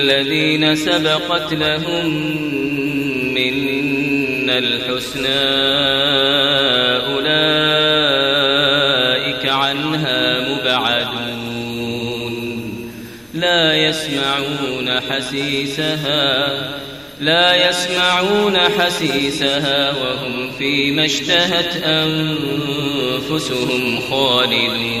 الذين سبقت لهم منا الحسنى أولئك عنها مبعدون. لا يسمعون حسيسها لا يسمعون حسيسها وهم فيما اشتهت أنفسهم خالدون.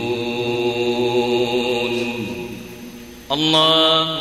الله